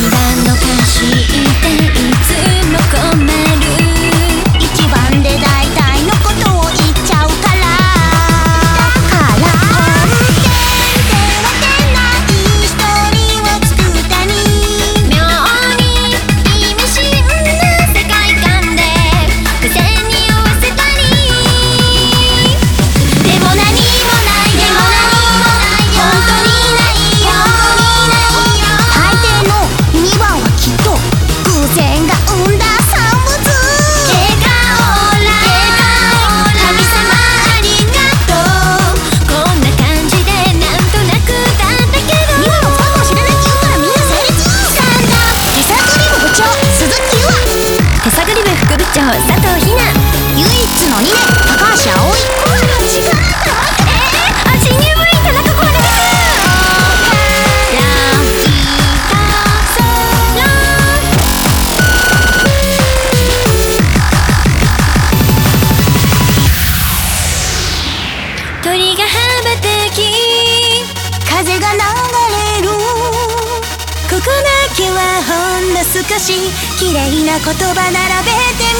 不安の歌詞言っていた長佐藤ひな唯一の2年高橋葵違うえー、あ新入部員田中これです鳥が羽ばたき風が流れる。ここだけはほんの少し綺麗な言葉並べて